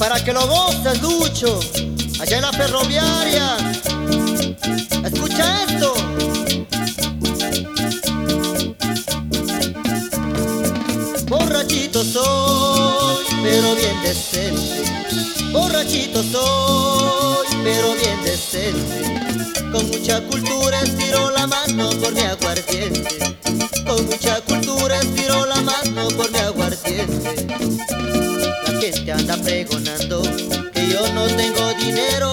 para que lo goces, Lucho, allá en la ferroviaria. Escucha esto. Borrachito soy, pero bien decente. Borrachito soy, pero bien decente. Con mucha cultura estiro la mano por mi aguardiente. Con mucha cultura estiro la mano por mi. La gente anda pregonando que yo no tengo dinero,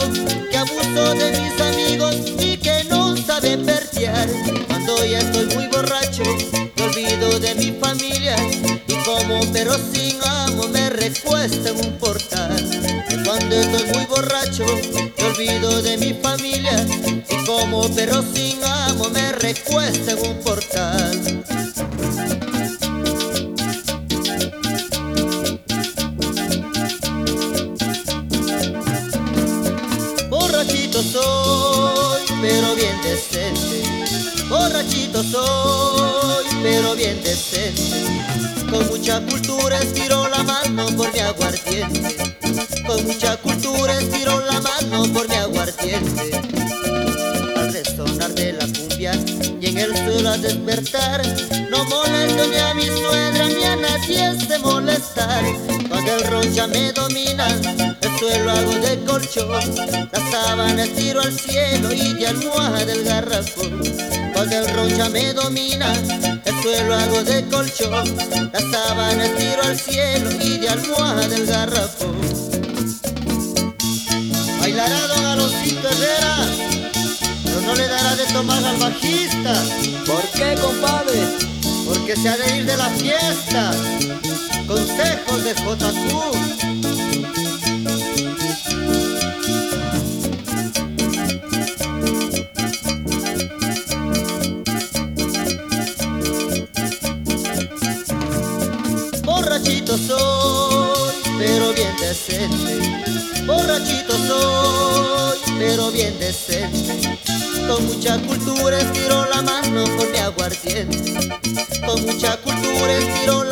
que abuso de mis amigos y que no sabe pertear. Cuando ya estoy muy borracho, me olvido de mi familia y como pero sin amo me recuesto en un portal. Cuando estoy muy borracho, me olvido de mi familia y como perro sin amo me recuesto en un portal. Borrachito soy, pero bien decente. Borrachito soy, pero bien decente. Con mucha cultura estiro la mano por mi aguardiente. Con mucha cultura estiro la mano por mi aguardiente. Al resonar de la cumbia y en el suelo a despertar, no molesto ni a mi suegra ni a nadie se molestar. Cuando el ron ya me hago de colchón, la sábana tiro al cielo y de almohada del garrafón. Cuando el ron ya me domina, el suelo hago de colchón, la sábana tiro al cielo y de almohada del garrafón. Bailará don Aloncito Herrera, pero no le dará de tomar al bajista. ¿Por qué, compadre? Porque se ha de ir de la fiesta. Consejos de JQ. Borrachito soy, pero bien decente. Borrachito soy, pero bien decente. Con mucha cultura estiro la mano por mi aguardiente. Con mucha cultura estiro la